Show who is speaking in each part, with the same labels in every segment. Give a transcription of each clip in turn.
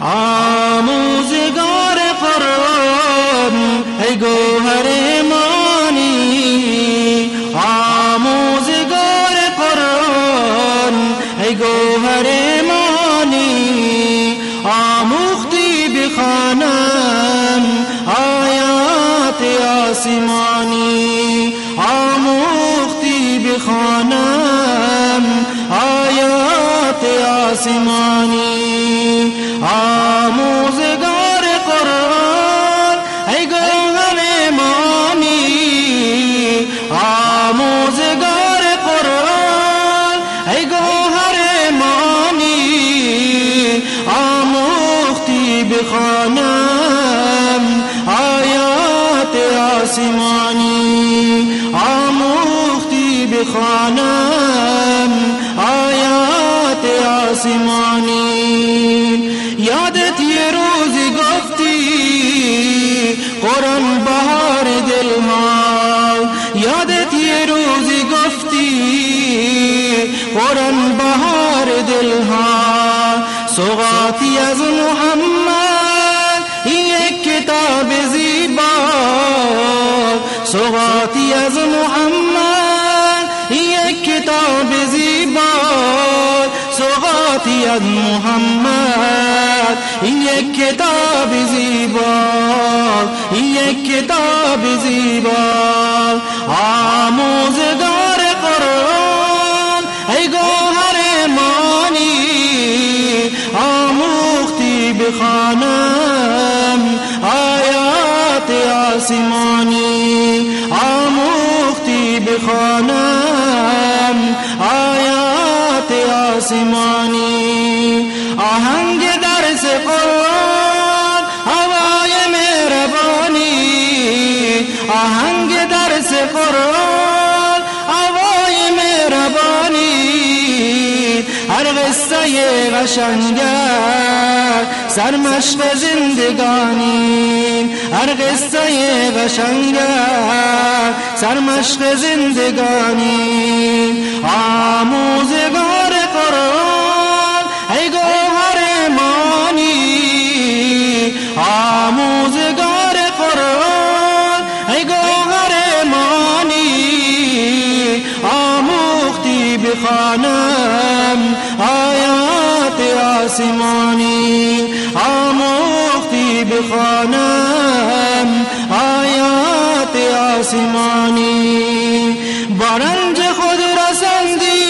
Speaker 1: آموزگار قرآن ای گوهر مانی آموزگار قرآن ای گوهر مانی آموختی بخانم آیات آسمانی. آموختی بخانم آیات آسمانی. بخوانم آیات آسمانی. آموختی بخوانم آیات آسمانی. یادت یه روزی گفتی قرآن بهار دل ما یادت یه روزی گفتی قرآن بهار دل ها سوغاتی از محمد یک کتاب زیبا. سوغاتی از محمد یک کتاب زیبا. سوغاتی از محمد این یک کتاب زیبا. این یک کتاب زیبا. آموزگار بخانم آیات آسمانی آموختی بخانم آیات آسمانی. آهنگ درس قرآن هوای مهربانی. آهنگ درس قرآن هوای مهربانی. هر قصه قشنگه سرمشق زندگانی هر قصه قشنگه سرمشق زندگانی آموزگار قرآن ای گوهر مانی. آموزگار قرآن ای گوهر مانی. آموختی بخانم آیات آسمانی. بخانم آیات آسمانی. بارنج خود رسندی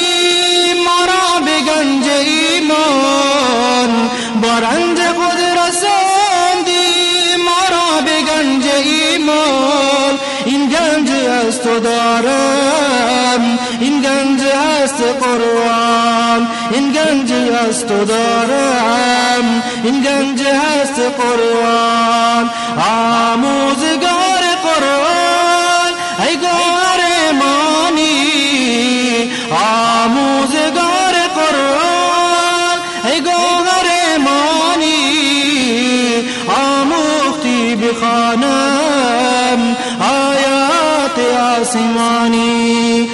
Speaker 1: مرا به گنج ایمان. بارنج خود رسندی مرا به گنج ایمان. این گنج از تو دارم این گنج هست قرآن این گنج از تو دارم این گنج هست قرآن. آموزگار قرآن ای گوهر مانی آموزگار قرآن ای گوهر مانی آموختی بخانم آیات آسمانی.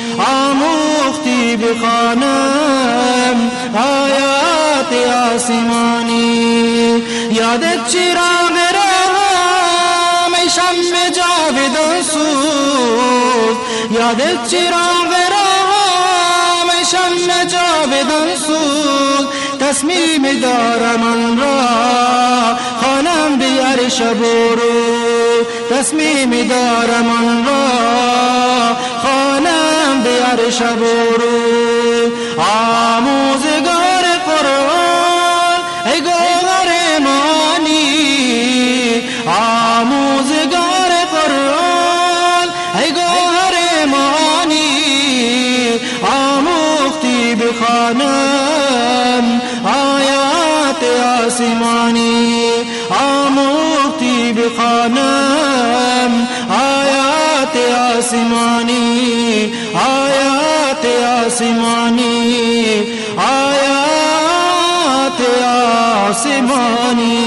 Speaker 1: آموختی بخانم آیات آسمانی یادت چراغ رام ای شم جاودان سوز یادت چراغ رام ای شم جاودان سوز تصمیم دارم آن را. خانم بیار شب و روز. تصمیم دارم را. خانم بیار شب و روز. آموزگار قرآن ای گوهر مانی. آموزگار قرآن ای گوهر مانی. آموختی بخانم آیات آسمانی. آموختی بخانم آیات آسمانی. آسمانی آیات آسمانی۔